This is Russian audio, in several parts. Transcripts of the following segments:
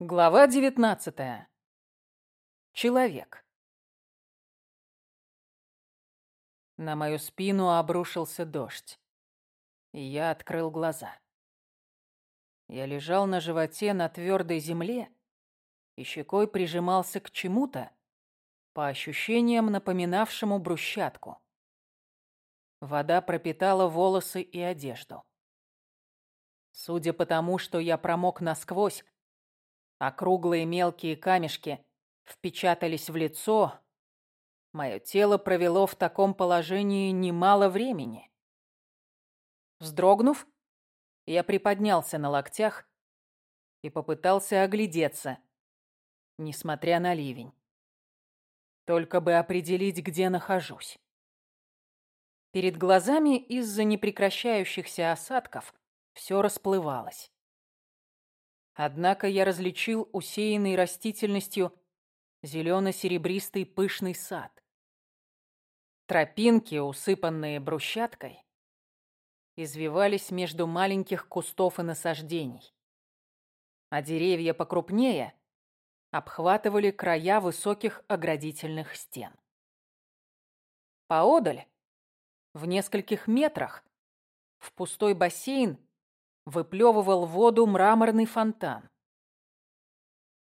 Глава 19. Человек. На мою спину обрушился дождь, и я открыл глаза. Я лежал на животе на твердой земле и щекой прижимался к чему-то, по ощущениям напоминавшему брусчатку. Вода пропитала волосы и одежду. Судя по тому, что я промок насквозь, а круглые мелкие камешки впечатались в лицо, мое тело провело в таком положении немало времени. Вздрогнув, я приподнялся на локтях и попытался оглядеться, несмотря на ливень. Только бы определить, где нахожусь. Перед глазами из-за непрекращающихся осадков все расплывалось. Однако я различил усеянный растительностью зелено-серебристый пышный сад. Тропинки, усыпанные брусчаткой, извивались между маленьких кустов и насаждений. А деревья покрупнее обхватывали края высоких оградительных стен. Поодаль, в нескольких метрах, в пустой бассейн выплевывал воду мраморный фонтан.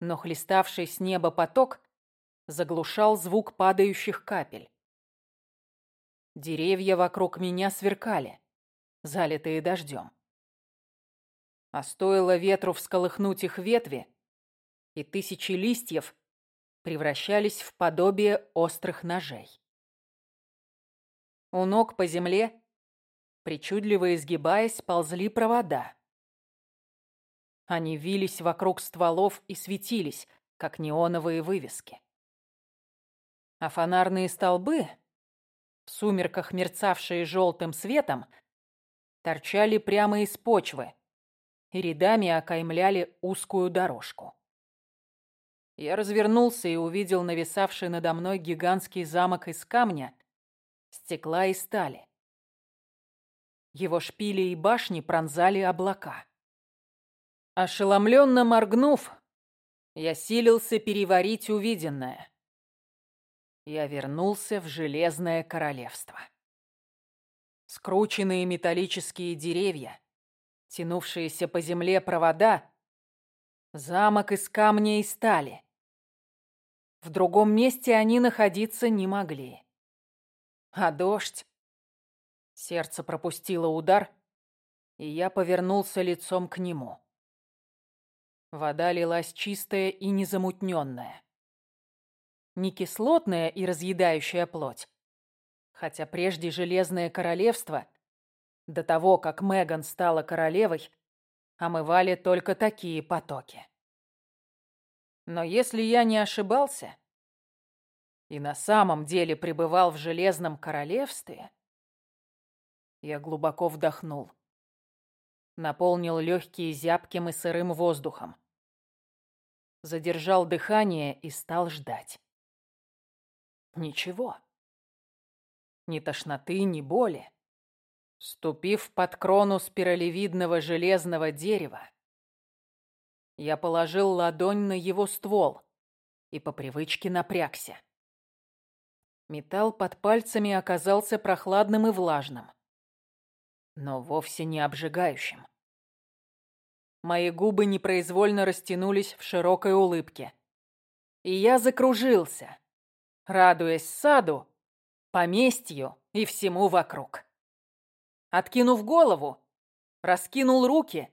Но хлеставший с неба поток заглушал звук падающих капель. Деревья вокруг меня сверкали, залитые дождем. А стоило ветру всколыхнуть их ветви, и тысячи листьев превращались в подобие острых ножей. У ног по земле Причудливо изгибаясь, ползли провода. Они вились вокруг стволов и светились, как неоновые вывески. А фонарные столбы, в сумерках мерцавшие желтым светом, торчали прямо из почвы и рядами окаймляли узкую дорожку. Я развернулся и увидел нависавший надо мной гигантский замок из камня, стекла и стали. Его шпили и башни пронзали облака. Ошеломленно моргнув, я силился переварить увиденное. Я вернулся в Железное Королевство. Скрученные металлические деревья, тянувшиеся по земле провода, замок из камня и стали. В другом месте они находиться не могли. А дождь Сердце пропустило удар, и я повернулся лицом к нему. Вода лилась чистая и незамутненная. Не кислотная и разъедающая плоть. Хотя прежде Железное Королевство, до того, как Меган стала королевой, омывали только такие потоки. Но если я не ошибался и на самом деле пребывал в Железном Королевстве, я глубоко вдохнул. Наполнил легкие зябким и сырым воздухом. Задержал дыхание и стал ждать. Ничего. Ни тошноты, ни боли. Ступив под крону спиралевидного железного дерева, я положил ладонь на его ствол и по привычке напрягся. Металл под пальцами оказался прохладным и влажным но вовсе не обжигающим. Мои губы непроизвольно растянулись в широкой улыбке. И я закружился, радуясь саду, поместью и всему вокруг. Откинув голову, раскинул руки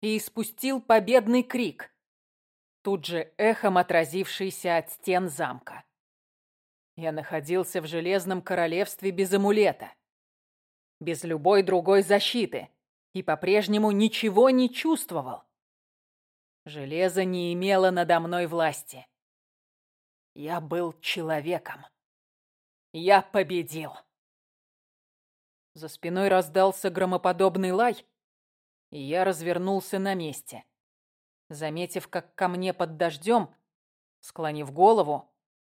и испустил победный крик, тут же эхом отразившийся от стен замка. Я находился в Железном Королевстве без амулета без любой другой защиты, и по-прежнему ничего не чувствовал. Железо не имело надо мной власти. Я был человеком. Я победил. За спиной раздался громоподобный лай, и я развернулся на месте. Заметив, как ко мне под дождем, склонив голову,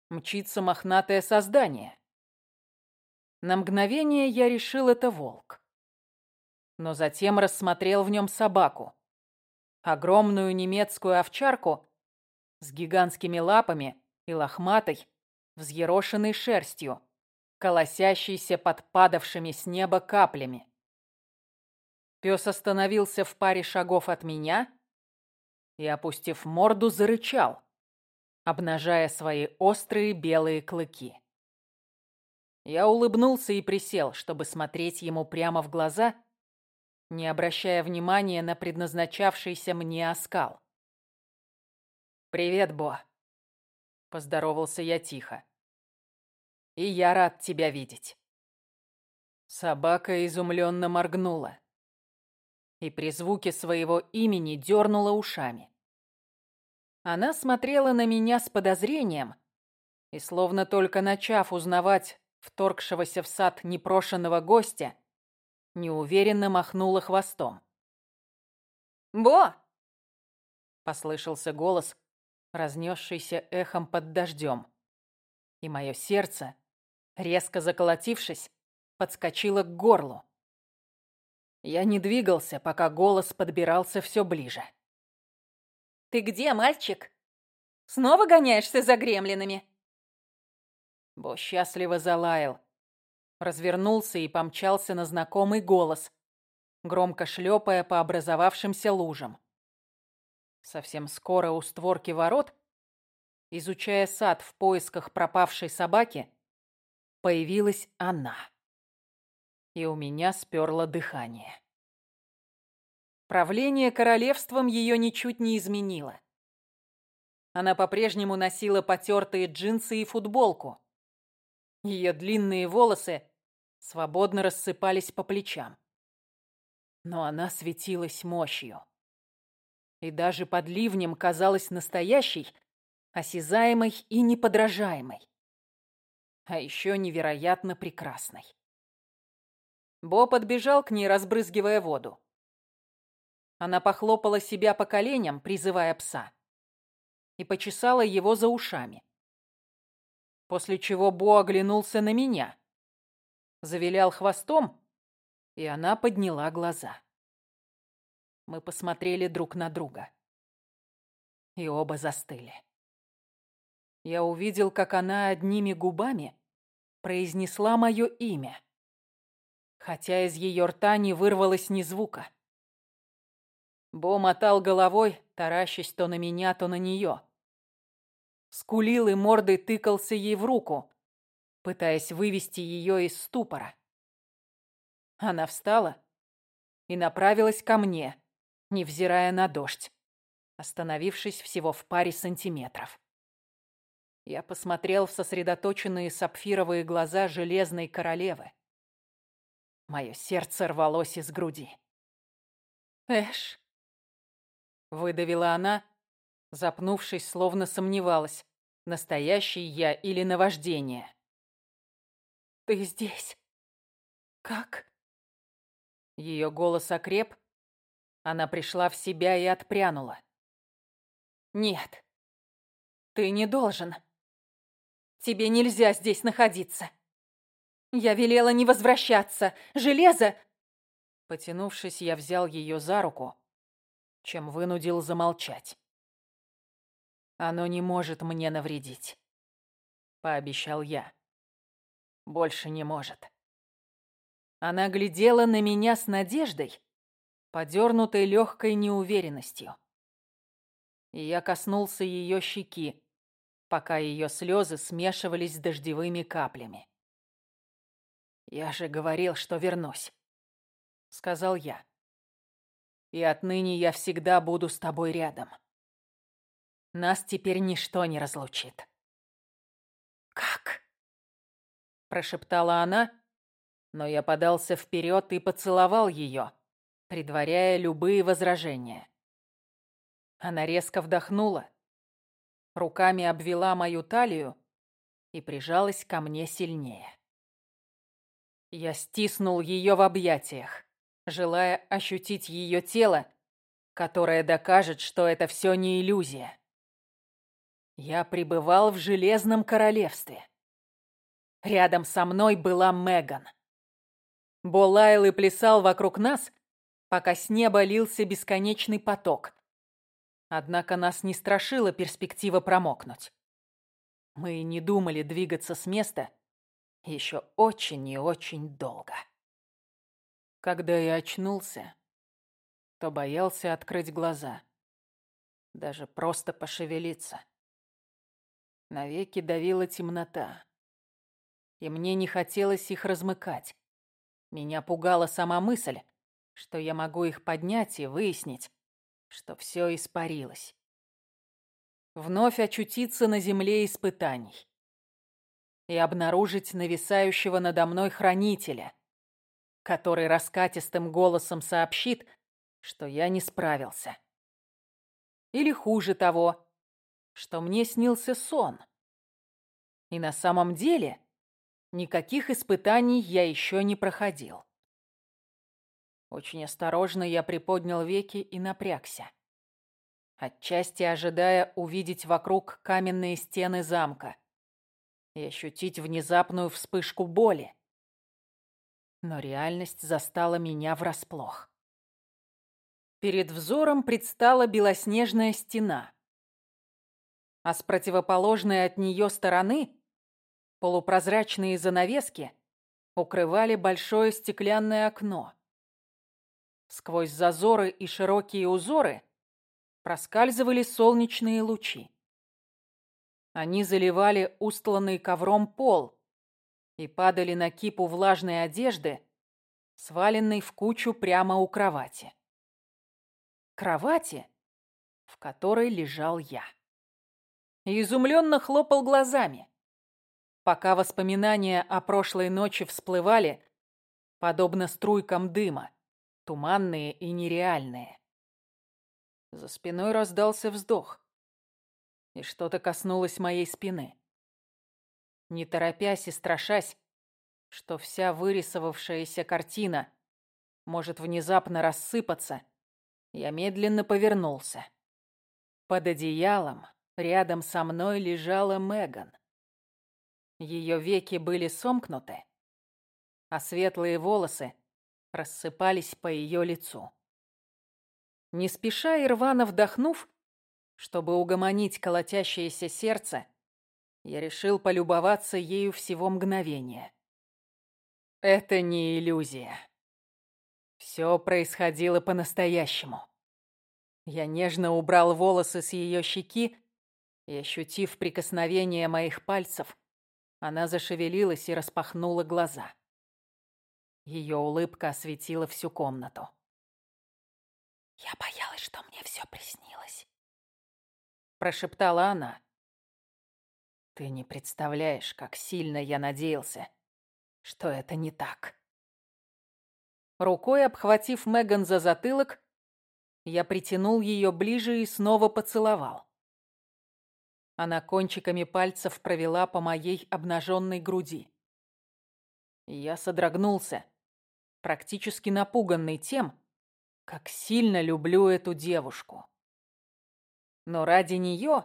мчится мохнатое создание. На мгновение я решил это волк. Но затем рассмотрел в нем собаку. Огромную немецкую овчарку с гигантскими лапами и лохматой, взъерошенной шерстью, колосящейся под падавшими с неба каплями. Пес остановился в паре шагов от меня и, опустив морду, зарычал, обнажая свои острые белые клыки. Я улыбнулся и присел, чтобы смотреть ему прямо в глаза, не обращая внимания на предназначавшийся мне оскал. «Привет, Бо», — поздоровался я тихо. «И я рад тебя видеть». Собака изумленно моргнула и при звуке своего имени дернула ушами. Она смотрела на меня с подозрением и, словно только начав узнавать вторгшегося в сад непрошенного гостя, неуверенно махнула хвостом. «Бо!» — послышался голос, разнесшийся эхом под дождем. И мое сердце, резко заколотившись, подскочило к горлу. Я не двигался, пока голос подбирался все ближе. «Ты где, мальчик? Снова гоняешься за гремлинами?» Бо счастливо залаял, развернулся и помчался на знакомый голос, громко шлепая по образовавшимся лужам. Совсем скоро у створки ворот, изучая сад в поисках пропавшей собаки, появилась она и у меня сперло дыхание. Правление королевством ее ничуть не изменило. Она по-прежнему носила потертые джинсы и футболку. Ее длинные волосы свободно рассыпались по плечам. Но она светилась мощью. И даже под ливнем казалась настоящей, осязаемой и неподражаемой. А еще невероятно прекрасной. Бо подбежал к ней, разбрызгивая воду. Она похлопала себя по коленям, призывая пса, и почесала его за ушами. После чего Бо оглянулся на меня, завилял хвостом, и она подняла глаза. Мы посмотрели друг на друга. И оба застыли. Я увидел, как она одними губами произнесла мое имя хотя из ее рта не вырвалось ни звука. Бо мотал головой, таращась то на меня, то на нее. Скулил и мордой тыкался ей в руку, пытаясь вывести ее из ступора. Она встала и направилась ко мне, невзирая на дождь, остановившись всего в паре сантиметров. Я посмотрел в сосредоточенные сапфировые глаза Железной Королевы. Мое сердце рвалось из груди. «Эш!» Выдавила она, запнувшись, словно сомневалась, настоящий я или наваждение. «Ты здесь? Как?» Ее голос окреп, она пришла в себя и отпрянула. «Нет, ты не должен. Тебе нельзя здесь находиться. Я велела не возвращаться. Железо...» Потянувшись, я взял ее за руку, чем вынудил замолчать. «Оно не может мне навредить», — пообещал я. «Больше не может». Она глядела на меня с надеждой, подернутой легкой неуверенностью. И я коснулся ее щеки, пока ее слезы смешивались с дождевыми каплями. «Я же говорил, что вернусь», — сказал я. «И отныне я всегда буду с тобой рядом. Нас теперь ничто не разлучит». «Как?» — прошептала она, но я подался вперед и поцеловал ее, предваряя любые возражения. Она резко вдохнула, руками обвела мою талию и прижалась ко мне сильнее. Я стиснул ее в объятиях, желая ощутить ее тело, которое докажет, что это все не иллюзия. Я пребывал в Железном Королевстве. Рядом со мной была Меган. Болайл и плясал вокруг нас, пока с неба лился бесконечный поток. Однако нас не страшила перспектива промокнуть. Мы не думали двигаться с места еще очень и очень долго. Когда я очнулся, то боялся открыть глаза, даже просто пошевелиться. Навеки давила темнота, и мне не хотелось их размыкать. Меня пугала сама мысль, что я могу их поднять и выяснить, что все испарилось. Вновь очутиться на земле испытаний и обнаружить нависающего надо мной хранителя, который раскатистым голосом сообщит, что я не справился. Или хуже того, что мне снился сон. И на самом деле никаких испытаний я еще не проходил. Очень осторожно я приподнял веки и напрягся, отчасти ожидая увидеть вокруг каменные стены замка и ощутить внезапную вспышку боли. Но реальность застала меня врасплох. Перед взором предстала белоснежная стена, а с противоположной от нее стороны полупрозрачные занавески укрывали большое стеклянное окно. Сквозь зазоры и широкие узоры проскальзывали солнечные лучи. Они заливали устланный ковром пол и падали на кипу влажной одежды, сваленной в кучу прямо у кровати. Кровати, в которой лежал я и изумленно хлопал глазами, пока воспоминания о прошлой ночи всплывали, подобно струйкам дыма, туманные и нереальные. За спиной раздался вздох, и что-то коснулось моей спины. Не торопясь и страшась, что вся вырисовавшаяся картина может внезапно рассыпаться, я медленно повернулся. Под одеялом Рядом со мной лежала Меган. Ее веки были сомкнуты, а светлые волосы рассыпались по ее лицу. Не спеша и рвано вдохнув, чтобы угомонить колотящееся сердце, я решил полюбоваться ею всего мгновения. Это не иллюзия. Все происходило по-настоящему. Я нежно убрал волосы с ее щеки и, ощутив прикосновение моих пальцев, она зашевелилась и распахнула глаза. Ее улыбка осветила всю комнату. «Я боялась, что мне все приснилось», — прошептала она. «Ты не представляешь, как сильно я надеялся, что это не так». Рукой обхватив Меган за затылок, я притянул ее ближе и снова поцеловал. Она кончиками пальцев провела по моей обнаженной груди. Я содрогнулся, практически напуганный тем, как сильно люблю эту девушку. Но ради нее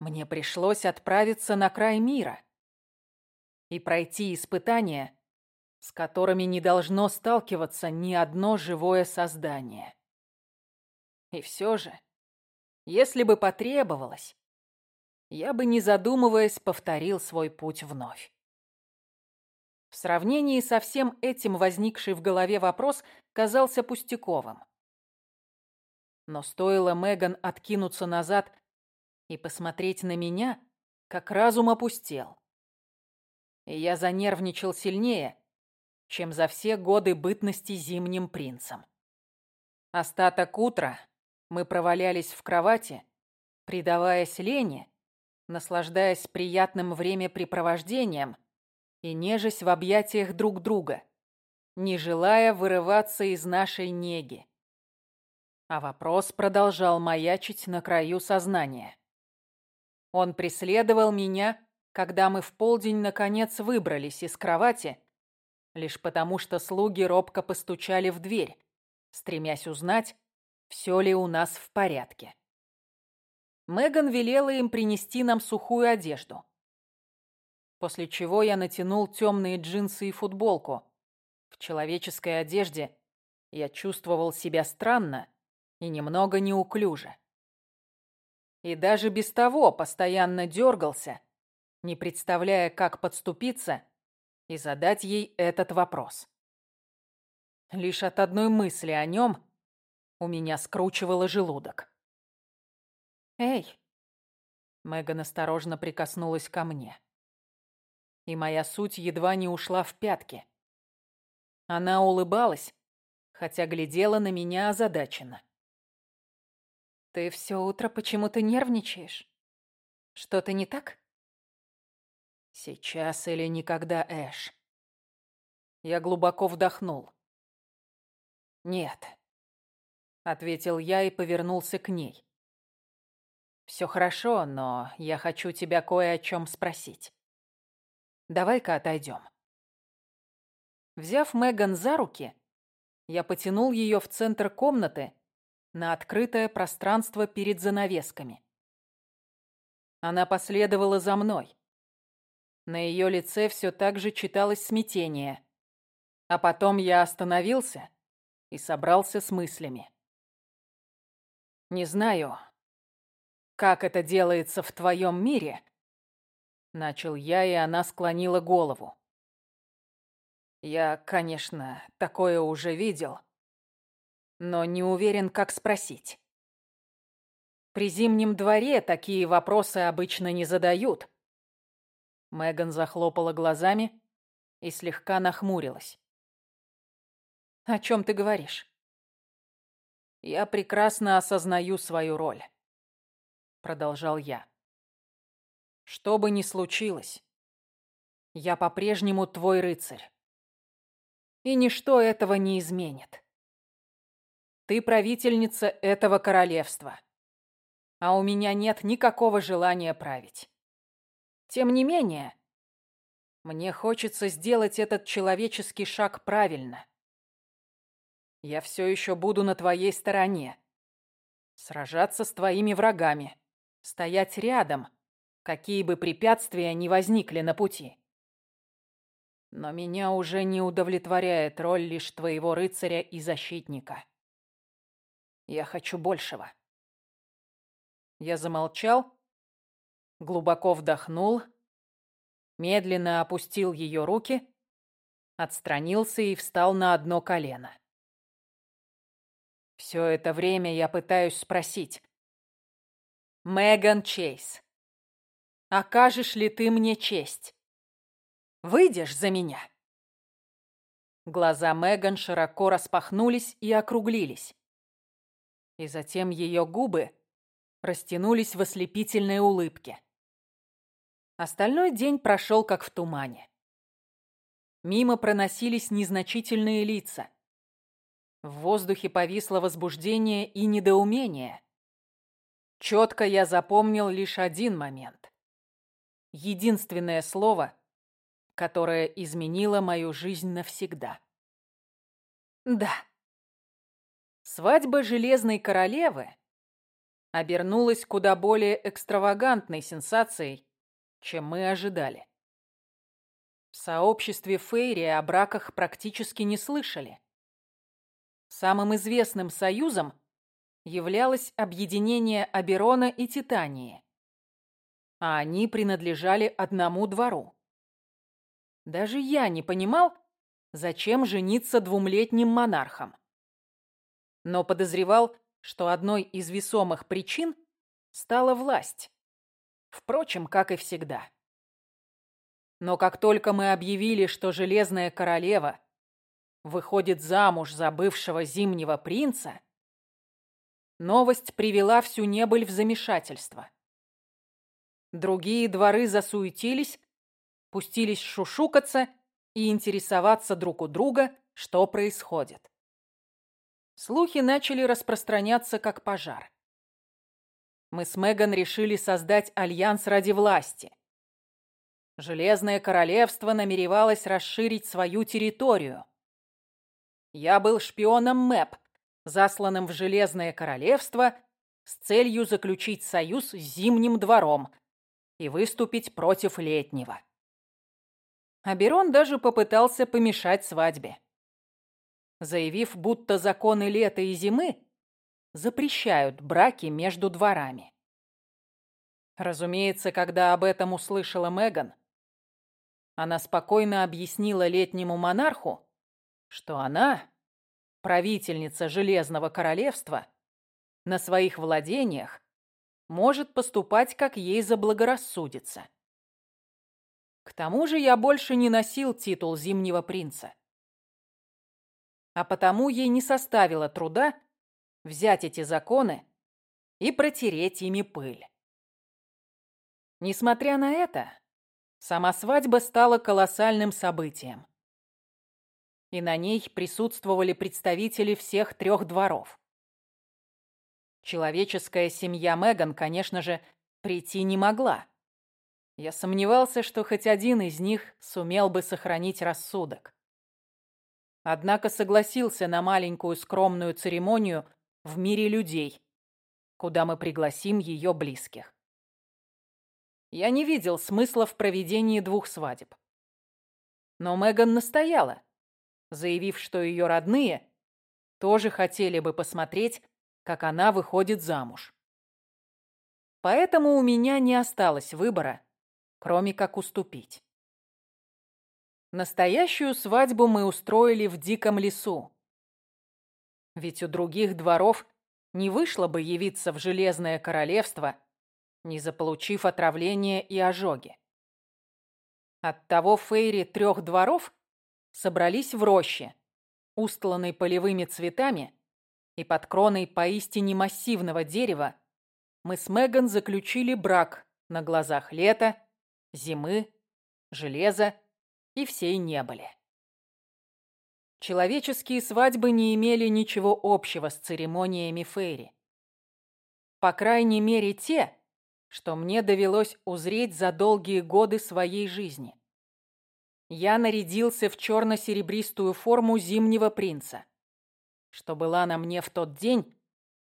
мне пришлось отправиться на край мира и пройти испытания, с которыми не должно сталкиваться ни одно живое создание. И все же, если бы потребовалось, я бы, не задумываясь, повторил свой путь вновь. В сравнении со всем этим возникший в голове вопрос казался пустяковым. Но стоило Меган откинуться назад и посмотреть на меня, как разум опустел. И я занервничал сильнее, чем за все годы бытности зимним принцем. Остаток утра мы провалялись в кровати, предаваясь лени, наслаждаясь приятным времяпрепровождением и нежесть в объятиях друг друга, не желая вырываться из нашей неги. А вопрос продолжал маячить на краю сознания. Он преследовал меня, когда мы в полдень наконец выбрались из кровати, лишь потому что слуги робко постучали в дверь, стремясь узнать, все ли у нас в порядке. Меган велела им принести нам сухую одежду. После чего я натянул темные джинсы и футболку. В человеческой одежде я чувствовал себя странно и немного неуклюже. И даже без того постоянно дергался, не представляя, как подступиться и задать ей этот вопрос. Лишь от одной мысли о нем у меня скручивало желудок. «Эй!» Меган осторожно прикоснулась ко мне. И моя суть едва не ушла в пятки. Она улыбалась, хотя глядела на меня озадаченно. «Ты все утро почему-то нервничаешь? Что-то не так?» «Сейчас или никогда, Эш». Я глубоко вдохнул. «Нет», — ответил я и повернулся к ней. «Все хорошо, но я хочу тебя кое о чем спросить. Давай-ка отойдем». Взяв Меган за руки, я потянул ее в центр комнаты на открытое пространство перед занавесками. Она последовала за мной. На ее лице все так же читалось смятение. А потом я остановился и собрался с мыслями. Не знаю, как это делается в твоем мире, начал я, и она склонила голову. Я, конечно, такое уже видел, но не уверен, как спросить. При зимнем дворе такие вопросы обычно не задают. Меган захлопала глазами и слегка нахмурилась. «О чем ты говоришь?» «Я прекрасно осознаю свою роль», — продолжал я. «Что бы ни случилось, я по-прежнему твой рыцарь. И ничто этого не изменит. Ты правительница этого королевства, а у меня нет никакого желания править. Тем не менее, мне хочется сделать этот человеческий шаг правильно. Я все еще буду на твоей стороне. Сражаться с твоими врагами. Стоять рядом, какие бы препятствия ни возникли на пути. Но меня уже не удовлетворяет роль лишь твоего рыцаря и защитника. Я хочу большего. Я замолчал, глубоко вдохнул, медленно опустил ее руки, отстранился и встал на одно колено. Все это время я пытаюсь спросить. «Меган Чейз, окажешь ли ты мне честь? Выйдешь за меня?» Глаза Меган широко распахнулись и округлились. И затем ее губы растянулись в ослепительной улыбке. Остальной день прошел как в тумане. Мимо проносились незначительные лица. В воздухе повисло возбуждение и недоумение. Четко я запомнил лишь один момент. Единственное слово, которое изменило мою жизнь навсегда. Да. Свадьба Железной Королевы обернулась куда более экстравагантной сенсацией, чем мы ожидали. В сообществе Фейри о браках практически не слышали. Самым известным союзом являлось объединение Аберона и Титании, а они принадлежали одному двору. Даже я не понимал, зачем жениться двумлетним монархам. Но подозревал, что одной из весомых причин стала власть. Впрочем, как и всегда. Но как только мы объявили, что Железная Королева выходит замуж за бывшего зимнего принца, новость привела всю небыль в замешательство. Другие дворы засуетились, пустились шушукаться и интересоваться друг у друга, что происходит. Слухи начали распространяться как пожар. Мы с Меган решили создать альянс ради власти. Железное королевство намеревалось расширить свою территорию. Я был шпионом МЭП, засланным в Железное королевство с целью заключить союз с Зимним двором и выступить против Летнего. Аберон даже попытался помешать свадьбе заявив, будто законы лета и зимы запрещают браки между дворами. Разумеется, когда об этом услышала Меган, она спокойно объяснила летнему монарху, что она, правительница Железного Королевства, на своих владениях может поступать, как ей заблагорассудится. К тому же я больше не носил титул Зимнего принца. А потому ей не составило труда взять эти законы и протереть ими пыль. Несмотря на это, сама свадьба стала колоссальным событием. И на ней присутствовали представители всех трех дворов. Человеческая семья Меган, конечно же, прийти не могла. Я сомневался, что хоть один из них сумел бы сохранить рассудок. Однако согласился на маленькую скромную церемонию в мире людей, куда мы пригласим ее близких. Я не видел смысла в проведении двух свадеб. Но Меган настояла, заявив, что ее родные тоже хотели бы посмотреть, как она выходит замуж. Поэтому у меня не осталось выбора, кроме как уступить. Настоящую свадьбу мы устроили в диком лесу. Ведь у других дворов не вышло бы явиться в Железное Королевство, не заполучив отравление и ожоги. Оттого фейри трех дворов собрались в роще, устланной полевыми цветами, и под кроной поистине массивного дерева мы с Меган заключили брак на глазах лета зимы, железа и всей небыли. Человеческие свадьбы не имели ничего общего с церемониями Фейри. По крайней мере, те, что мне довелось узреть за долгие годы своей жизни. Я нарядился в черно-серебристую форму зимнего принца, что была на мне в тот день,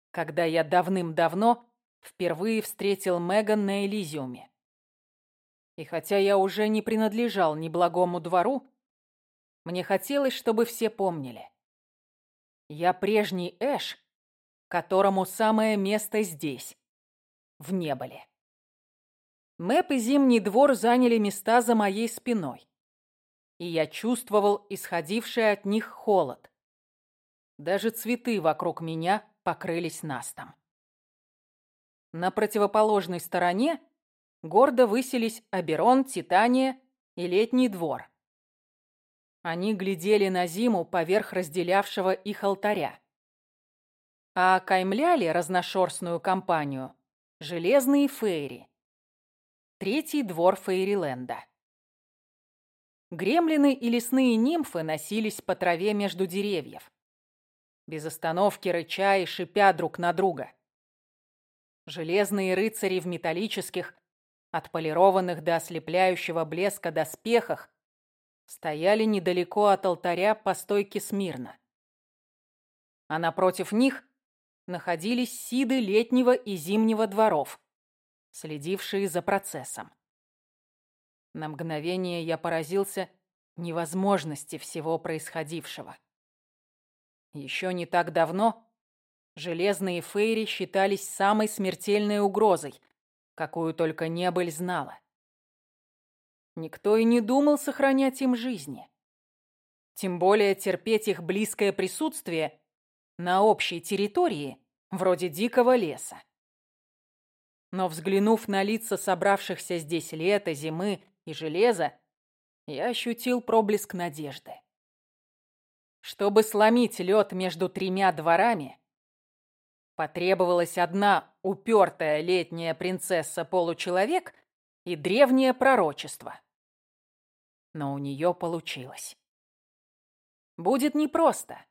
когда я давным-давно впервые встретил Меган на Элизиуме. И хотя я уже не принадлежал ни благому двору, мне хотелось, чтобы все помнили. Я прежний Эш, которому самое место здесь, в Неболе. Мэп и Зимний двор заняли места за моей спиной, и я чувствовал исходивший от них холод. Даже цветы вокруг меня покрылись настом. На противоположной стороне гордо высились Аберон, Титания и Летний двор. Они глядели на зиму поверх разделявшего их алтаря. А окаймляли разношерстную компанию железные фейри. Третий двор Фейриленда. Гремлины и лесные нимфы носились по траве между деревьев, без остановки рыча и шипя друг на друга. Железные рыцари в металлических, отполированных до ослепляющего блеска доспехах, стояли недалеко от алтаря по стойке смирно. А напротив них находились сиды летнего и зимнего дворов, следившие за процессом. На мгновение я поразился невозможности всего происходившего. Еще не так давно железные фейри считались самой смертельной угрозой, какую только небыль знала. Никто и не думал сохранять им жизни. Тем более терпеть их близкое присутствие на общей территории, вроде дикого леса. Но взглянув на лица собравшихся здесь лета, зимы и железа, я ощутил проблеск надежды. Чтобы сломить лед между тремя дворами, потребовалась одна упертая летняя принцесса-получеловек и древнее пророчество. Но у нее получилось. Будет непросто,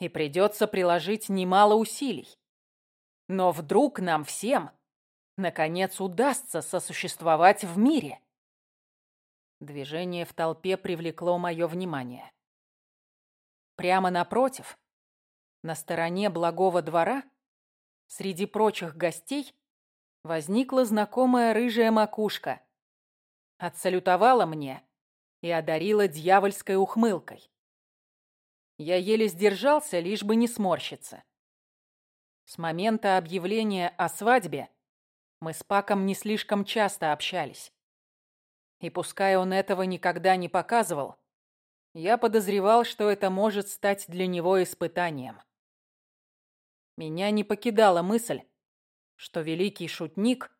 и придется приложить немало усилий. Но вдруг нам всем наконец удастся сосуществовать в мире. Движение в толпе привлекло мое внимание. Прямо напротив, на стороне благого двора, среди прочих гостей, возникла знакомая рыжая макушка. Отсалютовала мне и одарила дьявольской ухмылкой. Я еле сдержался, лишь бы не сморщиться. С момента объявления о свадьбе Мы с Паком не слишком часто общались. И пускай он этого никогда не показывал, я подозревал, что это может стать для него испытанием. Меня не покидала мысль, что великий шутник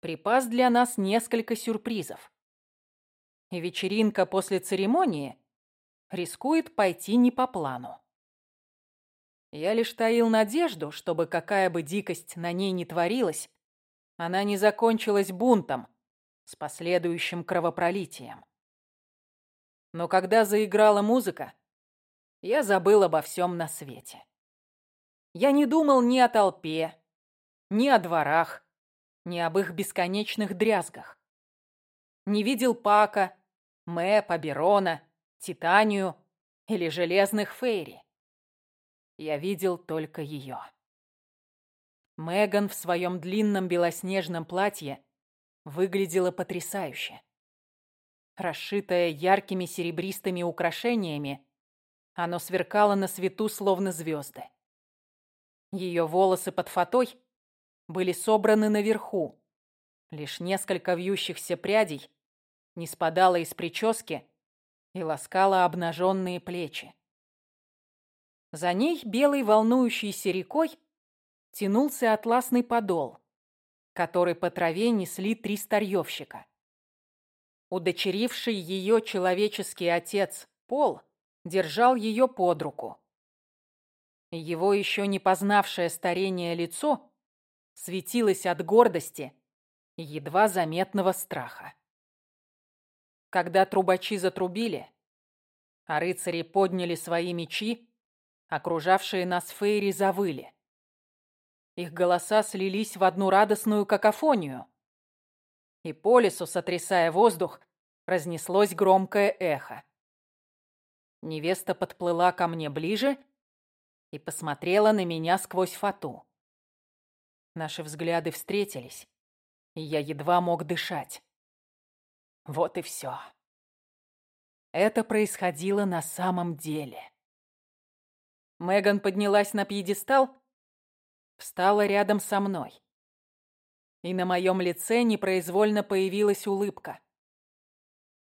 припас для нас несколько сюрпризов. И вечеринка после церемонии рискует пойти не по плану. Я лишь таил надежду, чтобы какая бы дикость на ней не творилась, она не закончилась бунтом с последующим кровопролитием. Но когда заиграла музыка, я забыл обо всем на свете. Я не думал ни о толпе, ни о дворах, ни об их бесконечных дрязгах. Не видел Пака, Мэпа, Берона, Титанию или Железных Фейри. Я видел только ее. Меган в своем длинном белоснежном платье выглядела потрясающе. Расшитое яркими серебристыми украшениями, оно сверкало на свету, словно звезды. Ее волосы под фатой были собраны наверху. Лишь несколько вьющихся прядей не спадало из прически и ласкало обнаженные плечи. За ней белой волнующейся рекой тянулся атласный подол, который по траве несли три старьевщика. Удочеривший ее человеческий отец Пол держал ее под руку. Его еще не познавшее старение лицо светилось от гордости и едва заметного страха. Когда трубачи затрубили, а рыцари подняли свои мечи, окружавшие нас фейри завыли. Их голоса слились в одну радостную какофонию – и по лесу, сотрясая воздух, разнеслось громкое эхо. Невеста подплыла ко мне ближе и посмотрела на меня сквозь фату. Наши взгляды встретились, и я едва мог дышать. Вот и все. Это происходило на самом деле. Меган поднялась на пьедестал, встала рядом со мной и на моем лице непроизвольно появилась улыбка.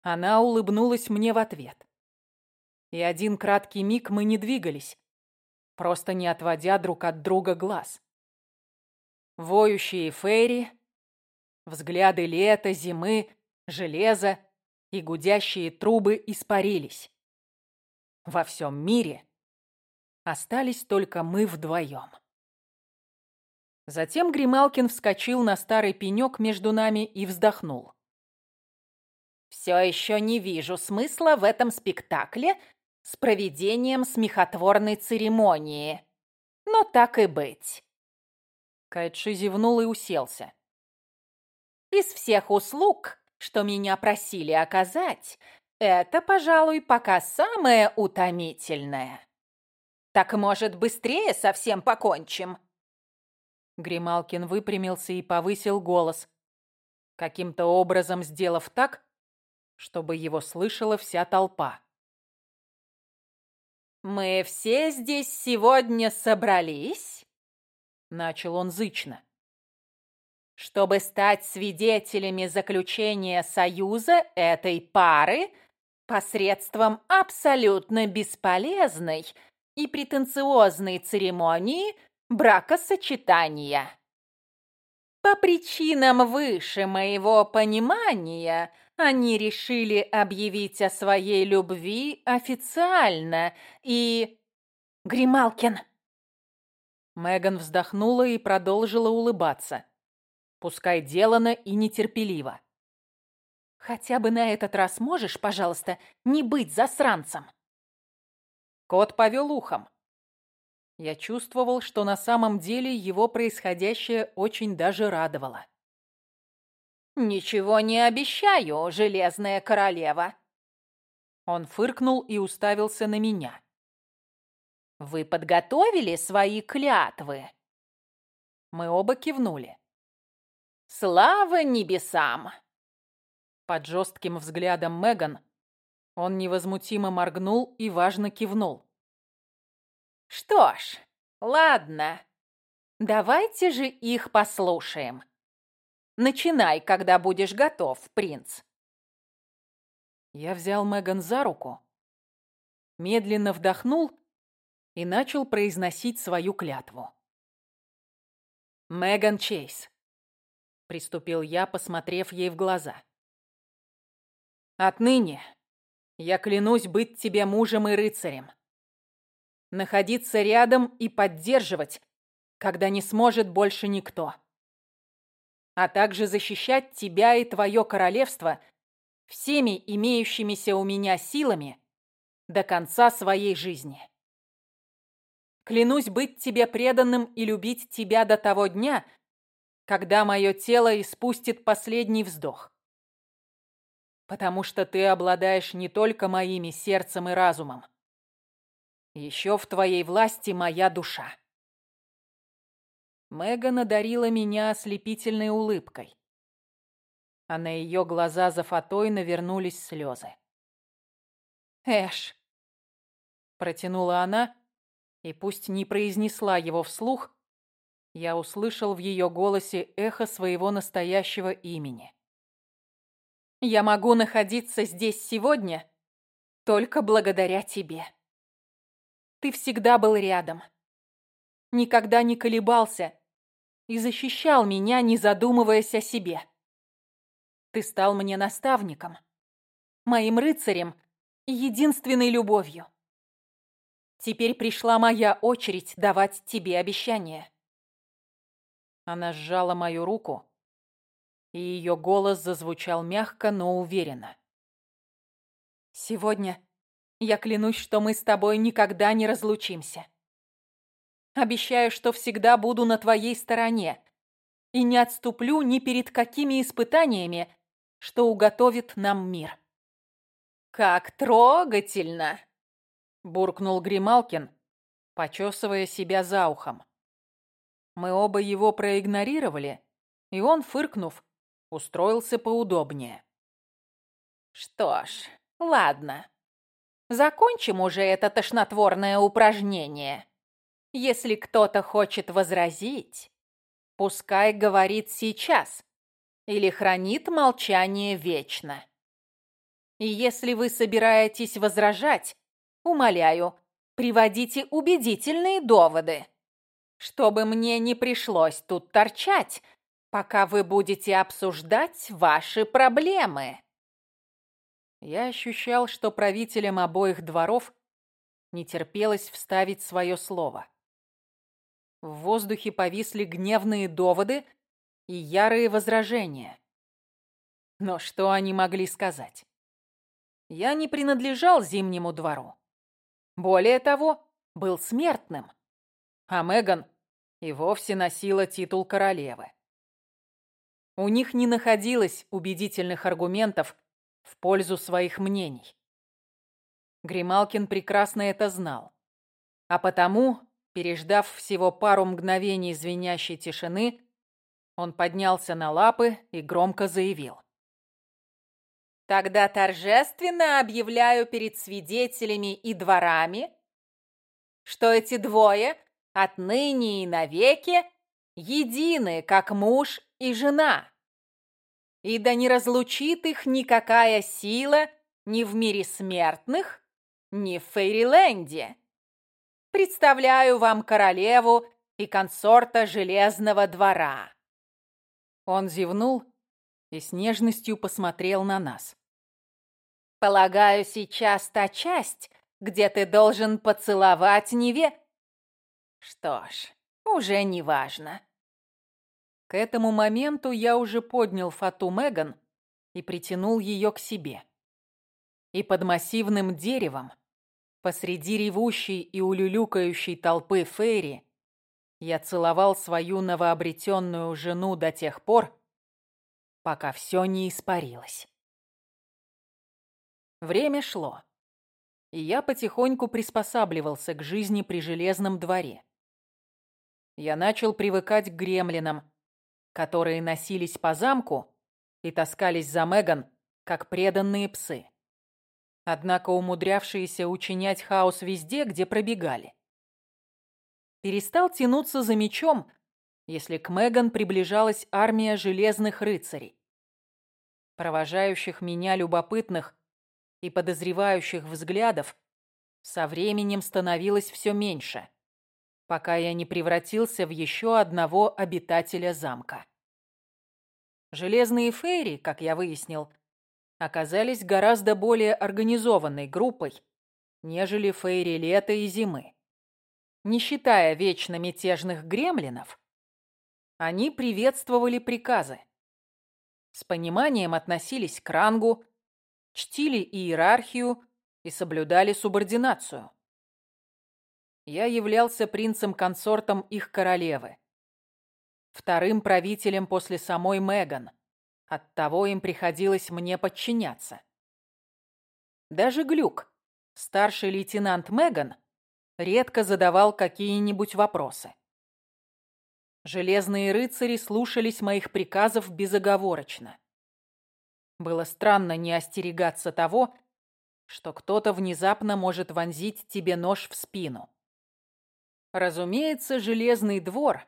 Она улыбнулась мне в ответ. И один краткий миг мы не двигались, просто не отводя друг от друга глаз. Воющие фейри, взгляды лета, зимы, железа и гудящие трубы испарились. Во всем мире остались только мы вдвоем. Затем Грималкин вскочил на старый пенек между нами и вздохнул. «Все еще не вижу смысла в этом спектакле с проведением смехотворной церемонии. Но так и быть». Кайтши зевнул и уселся. «Из всех услуг, что меня просили оказать, это, пожалуй, пока самое утомительное. Так, может, быстрее совсем покончим?» Грималкин выпрямился и повысил голос, каким-то образом сделав так, чтобы его слышала вся толпа. «Мы все здесь сегодня собрались», — начал он зычно, «чтобы стать свидетелями заключения союза этой пары посредством абсолютно бесполезной и претенциозной церемонии бракосочетания. По причинам выше моего понимания они решили объявить о своей любви официально и... Грималкин. Меган вздохнула и продолжила улыбаться. Пускай делано и нетерпеливо. Хотя бы на этот раз можешь, пожалуйста, не быть засранцем? Кот повел ухом. Я чувствовал, что на самом деле его происходящее очень даже радовало. «Ничего не обещаю, Железная Королева!» Он фыркнул и уставился на меня. «Вы подготовили свои клятвы?» Мы оба кивнули. «Слава небесам!» Под жестким взглядом Меган он невозмутимо моргнул и важно кивнул. Что ж, ладно. Давайте же их послушаем. Начинай, когда будешь готов, принц. Я взял Меган за руку, медленно вдохнул и начал произносить свою клятву. «Меган Чейз», — приступил я, посмотрев ей в глаза. «Отныне я клянусь быть тебе мужем и рыцарем, находиться рядом и поддерживать, когда не сможет больше никто, а также защищать тебя и твое королевство всеми имеющимися у меня силами до конца своей жизни. Клянусь быть тебе преданным и любить тебя до того дня, когда мое тело испустит последний вздох. Потому что ты обладаешь не только моими сердцем и разумом. Еще в твоей власти моя душа. Меган одарила меня ослепительной улыбкой а на ее глаза за фатой навернулись слезы. «Эш!» Протянула она, и пусть не произнесла его вслух, я услышал в ее голосе эхо своего настоящего имени. «Я могу находиться здесь сегодня только благодаря тебе. Ты всегда был рядом, никогда не колебался и защищал меня, не задумываясь о себе. Ты стал мне наставником, моим рыцарем и единственной любовью. Теперь пришла моя очередь давать тебе обещание. Она сжала мою руку, и ее голос зазвучал мягко, но уверенно. Сегодня я клянусь, что мы с тобой никогда не разлучимся. Обещаю, что всегда буду на твоей стороне и не отступлю ни перед какими испытаниями, что уготовит нам мир. «Как трогательно!» – буркнул Грималкин, почесывая себя за ухом. Мы оба его проигнорировали, и он, фыркнув, устроился поудобнее. «Что ж, ладно. Закончим уже это тошнотворное упражнение. Если кто-то хочет возразить, пускай говорит сейчас или хранит молчание вечно. И если вы собираетесь возражать, умоляю, приводите убедительные доводы, чтобы мне не пришлось тут торчать, пока вы будете обсуждать ваши проблемы. Я ощущал, что правителям обоих дворов не терпелось вставить свое слово. В воздухе повисли гневные доводы и ярые возражения. Но что они могли сказать? Я не принадлежал Зимнему двору. Более того, был смертным. А Меган и вовсе носила титул королевы. У них не находилось убедительных аргументов в пользу своих мнений. Грималкин прекрасно это знал. А потому, переждав всего пару мгновений звенящей тишины, он поднялся на лапы и громко заявил. «Тогда торжественно объявляю перед свидетелями и дворами, что эти двое отныне и навеки едины, как муж и жена. И да не разлучит их никакая сила ни в мире смертных, ни в Фейриленде. Представляю вам королеву и консорта Железного двора. Он зевнул и с нежностью посмотрел на нас. «Полагаю, сейчас та часть, где ты должен поцеловать Неве...» «Что ж, уже не важно». К этому моменту я уже поднял фату Меган и притянул ее к себе. И под массивным деревом, посреди ревущей и улюлюкающей толпы Фейри, я целовал свою новообретенную жену до тех пор, пока все не испарилось. Время шло, и я потихоньку приспосабливался к жизни при железном дворе. Я начал привыкать к гремлинам, которые носились по замку и таскались за Меган, как преданные псы. Однако умудрявшиеся учинять хаос везде, где пробегали перестал тянуться за мечом если к Меган приближалась армия железных рыцарей, провожающих меня любопытных и подозревающих взглядов со временем становилось все меньше, пока я не превратился в еще одного обитателя замка. Железные фейри, как я выяснил, оказались гораздо более организованной группой, нежели фейри лета и зимы. Не считая вечно мятежных гремлинов, они приветствовали приказы. С пониманием относились к рангу, чтили иерархию и соблюдали субординацию. Я являлся принцем-консортом их королевы, вторым правителем после самой Меган. Оттого им приходилось мне подчиняться. Даже Глюк, старший лейтенант Меган, редко задавал какие-нибудь вопросы. Железные рыцари слушались моих приказов безоговорочно. Было странно не остерегаться того, что кто-то внезапно может вонзить тебе нож в спину. Разумеется, Железный двор,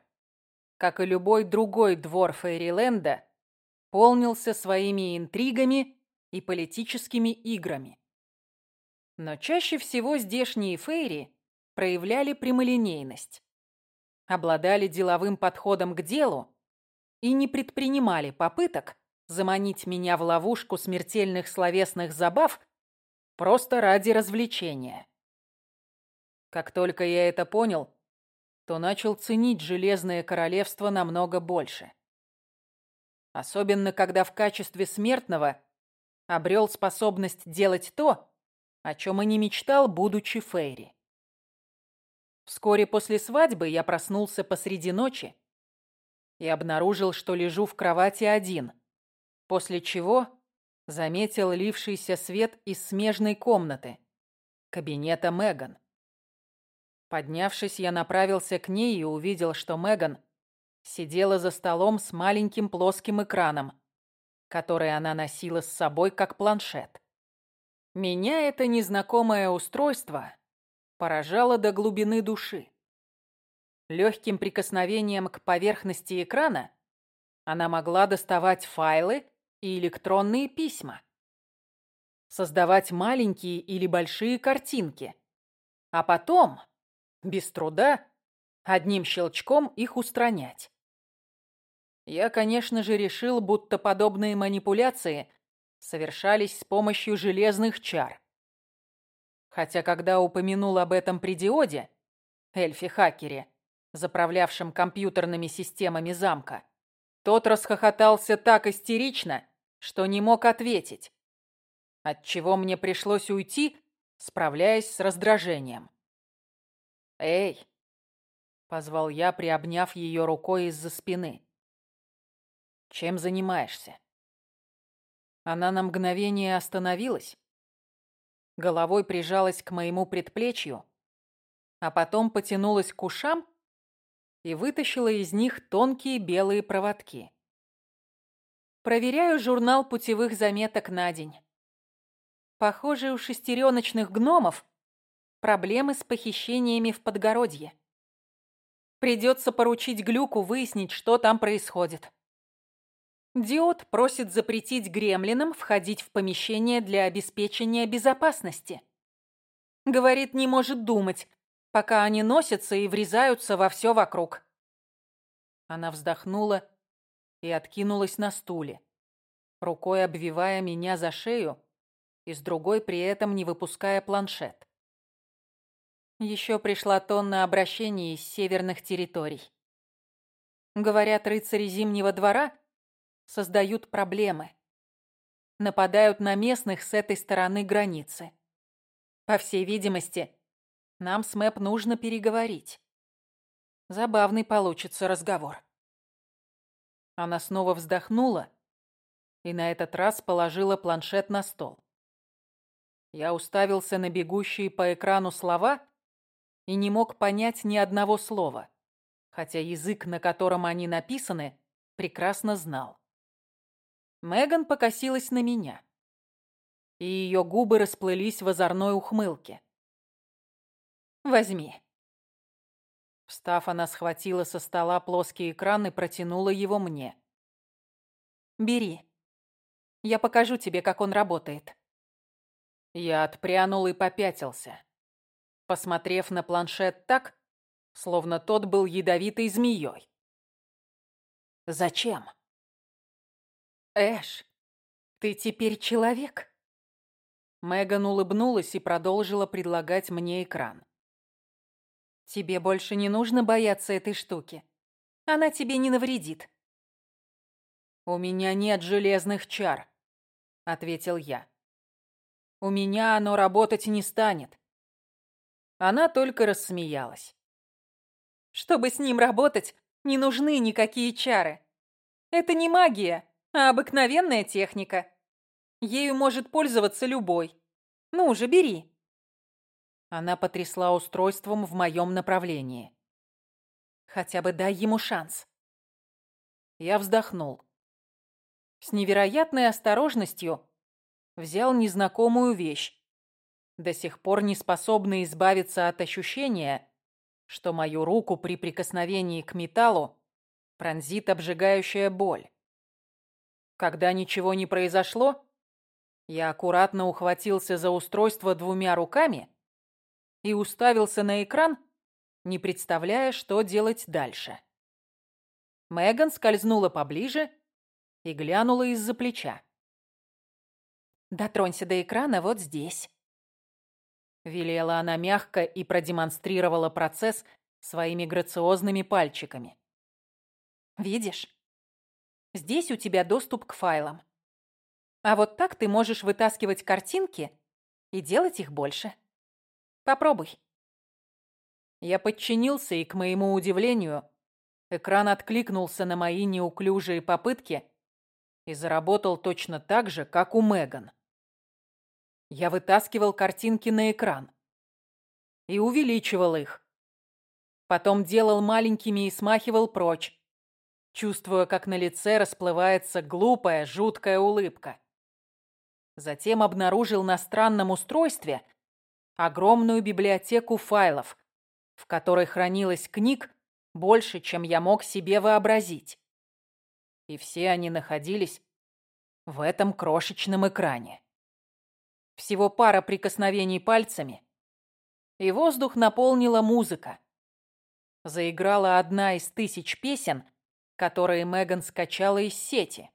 как и любой другой двор Фейриленда, полнился своими интригами и политическими играми. Но чаще всего здешние фейри проявляли прямолинейность, обладали деловым подходом к делу и не предпринимали попыток заманить меня в ловушку смертельных словесных забав Просто ради развлечения. Как только я это понял, то начал ценить Железное Королевство намного больше. Особенно, когда в качестве смертного обрел способность делать то, о чем и не мечтал, будучи Фейри. Вскоре после свадьбы я проснулся посреди ночи и обнаружил, что лежу в кровати один, после чего заметил лившийся свет из смежной комнаты, кабинета Меган. Поднявшись, я направился к ней и увидел, что Меган сидела за столом с маленьким плоским экраном, который она носила с собой как планшет. Меня это незнакомое устройство поражало до глубины души. Легким прикосновением к поверхности экрана она могла доставать файлы и электронные письма. Создавать маленькие или большие картинки. А потом, без труда, одним щелчком их устранять. Я, конечно же, решил, будто подобные манипуляции совершались с помощью железных чар. Хотя, когда упомянул об этом при Диоде, эльфе-хакере, заправлявшем компьютерными системами замка, тот расхохотался так истерично, что не мог ответить, отчего мне пришлось уйти, справляясь с раздражением. «Эй!» — позвал я, приобняв ее рукой из-за спины. «Чем занимаешься?» Она на мгновение остановилась, головой прижалась к моему предплечью, а потом потянулась к ушам и вытащила из них тонкие белые проводки. Проверяю журнал путевых заметок на день. Похоже, у шестереночных гномов проблемы с похищениями в подгородье. Придется поручить Глюку выяснить, что там происходит. Диод просит запретить гремлинам входить в помещение для обеспечения безопасности. Говорит, не может думать, пока они носятся и врезаются во все вокруг. Она вздохнула и откинулась на стуле, рукой обвивая меня за шею и с другой при этом не выпуская планшет. Еще пришла тонна обращений из северных территорий. Говорят, рыцари Зимнего двора создают проблемы. Нападают на местных с этой стороны границы. По всей видимости, нам с Мэп нужно переговорить. Забавный получится разговор. Она снова вздохнула и на этот раз положила планшет на стол. Я уставился на бегущие по экрану слова и не мог понять ни одного слова, хотя язык, на котором они написаны, прекрасно знал. Меган покосилась на меня, и ее губы расплылись в озорной ухмылке. «Возьми». Встав, она схватила со стола плоский экран и протянула его мне. «Бери. Я покажу тебе, как он работает». Я отпрянул и попятился, посмотрев на планшет так, словно тот был ядовитой змеей. «Зачем?» «Эш, ты теперь человек?» Меган улыбнулась и продолжила предлагать мне экран. «Тебе больше не нужно бояться этой штуки. Она тебе не навредит». «У меня нет железных чар», — ответил я. «У меня оно работать не станет». Она только рассмеялась. «Чтобы с ним работать, не нужны никакие чары. Это не магия, а обыкновенная техника. Ею может пользоваться любой. Ну уже бери. Она потрясла устройством в моем направлении. Хотя бы дай ему шанс. Я вздохнул. С невероятной осторожностью взял незнакомую вещь, до сих пор не способный избавиться от ощущения, что мою руку при прикосновении к металлу пронзит обжигающая боль. Когда ничего не произошло, я аккуратно ухватился за устройство двумя руками и уставился на экран, не представляя, что делать дальше. Меган скользнула поближе и глянула из-за плеча. «Дотронься до экрана вот здесь», Велела она мягко и продемонстрировала процесс своими грациозными пальчиками. «Видишь? Здесь у тебя доступ к файлам. А вот так ты можешь вытаскивать картинки и делать их больше. Попробуй». Я подчинился, и, к моему удивлению, экран откликнулся на мои неуклюжие попытки и заработал точно так же, как у Меган. Я вытаскивал картинки на экран и увеличивал их. Потом делал маленькими и смахивал прочь, чувствуя, как на лице расплывается глупая, жуткая улыбка. Затем обнаружил на странном устройстве огромную библиотеку файлов, в которой хранилось книг больше, чем я мог себе вообразить. И все они находились в этом крошечном экране. Всего пара прикосновений пальцами, и воздух наполнила музыка. Заиграла одна из тысяч песен, которые Меган скачала из сети.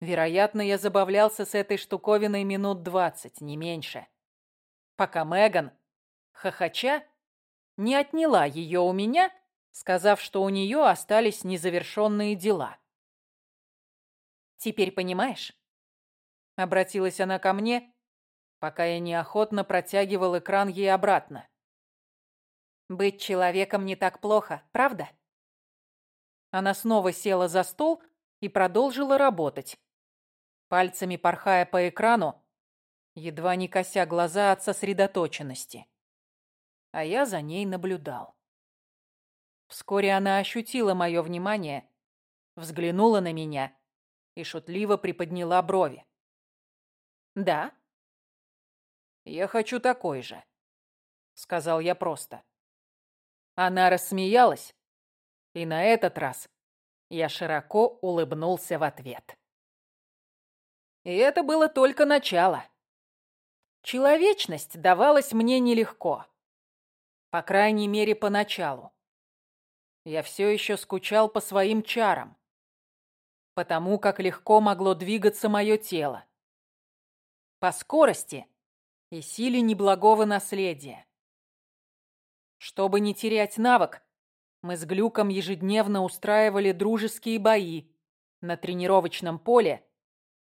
Вероятно, я забавлялся с этой штуковиной минут двадцать, не меньше. Пока Меган, хохоча, не отняла ее у меня, сказав, что у нее остались незавершенные дела. «Теперь понимаешь?» Обратилась она ко мне, пока я неохотно протягивал экран ей обратно. «Быть человеком не так плохо, правда?» Она снова села за стол и продолжила работать, пальцами порхая по экрану, едва не кося глаза от сосредоточенности. А я за ней наблюдал. Вскоре она ощутила мое внимание, взглянула на меня и шутливо приподняла брови. «Да?» «Я хочу такой же», — сказал я просто. Она рассмеялась, и на этот раз я широко улыбнулся в ответ. И это было только начало. Человечность давалась мне нелегко. По крайней мере, поначалу. Я все еще скучал по своим чарам. Потому как легко могло двигаться мое тело. По скорости и силе неблагого наследия. Чтобы не терять навык, мы с Глюком ежедневно устраивали дружеские бои на тренировочном поле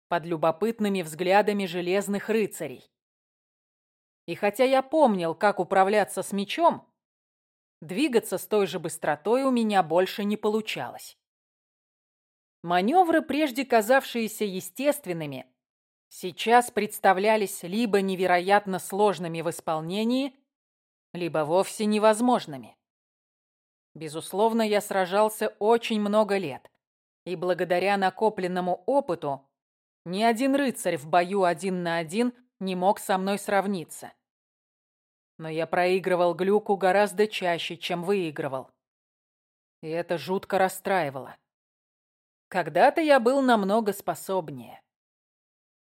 под любопытными взглядами железных рыцарей. И хотя я помнил, как управляться с мечом, двигаться с той же быстротой у меня больше не получалось. Маневры, прежде казавшиеся естественными, сейчас представлялись либо невероятно сложными в исполнении, либо вовсе невозможными. Безусловно, я сражался очень много лет, и благодаря накопленному опыту ни один рыцарь в бою один на один не мог со мной сравниться. Но я проигрывал глюку гораздо чаще, чем выигрывал. И это жутко расстраивало. Когда-то я был намного способнее.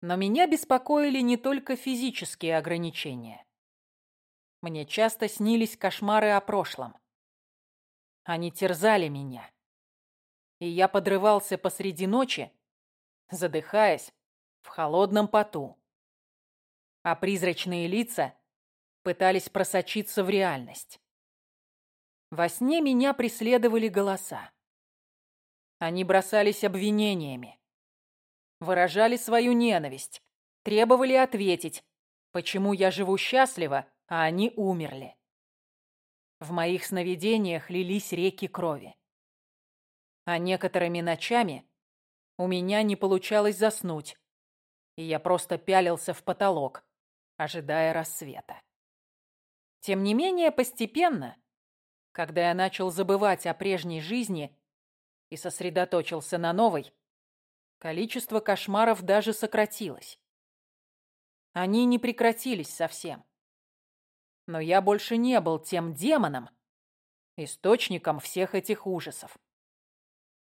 Но меня беспокоили не только физические ограничения. Мне часто снились кошмары о прошлом. Они терзали меня. И я подрывался посреди ночи, задыхаясь в холодном поту. А призрачные лица пытались просочиться в реальность. Во сне меня преследовали голоса. Они бросались обвинениями, выражали свою ненависть, требовали ответить, почему я живу счастливо, а они умерли. В моих сновидениях лились реки крови. А некоторыми ночами у меня не получалось заснуть, и я просто пялился в потолок, ожидая рассвета. Тем не менее, постепенно, когда я начал забывать о прежней жизни и сосредоточился на новой, количество кошмаров даже сократилось. Они не прекратились совсем. Но я больше не был тем демоном, источником всех этих ужасов.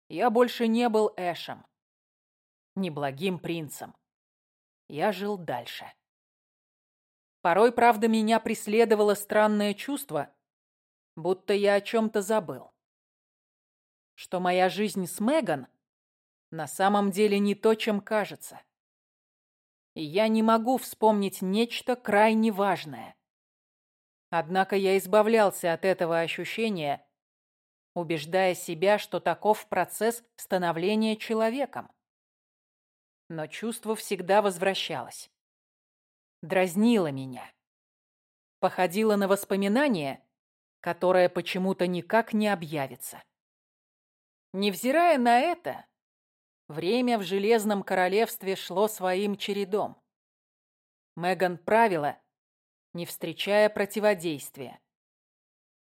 Я больше не был Эшем, неблагим принцем. Я жил дальше. Порой, правда, меня преследовало странное чувство, будто я о чем-то забыл. Что моя жизнь с Меган на самом деле не то, чем кажется. И я не могу вспомнить нечто крайне важное. Однако я избавлялся от этого ощущения, убеждая себя, что таков процесс становления человеком. Но чувство всегда возвращалось. Дразнило меня. Походило на воспоминание, которое почему-то никак не объявится. Невзирая на это, время в Железном Королевстве шло своим чередом. Меган правила, не встречая противодействия.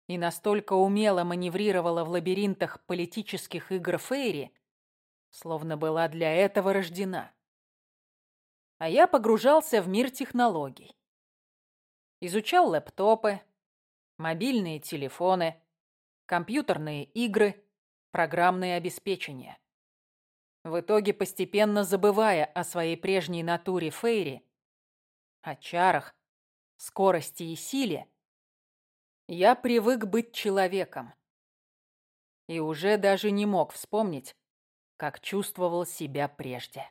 И настолько умело маневрировала в лабиринтах политических игр Фейри, словно была для этого рождена. А я погружался в мир технологий. Изучал лэптопы, мобильные телефоны, компьютерные игры, программное обеспечение. В итоге постепенно забывая о своей прежней натуре Фейри, о чарах, скорости и силе, я привык быть человеком. И уже даже не мог вспомнить, как чувствовал себя прежде.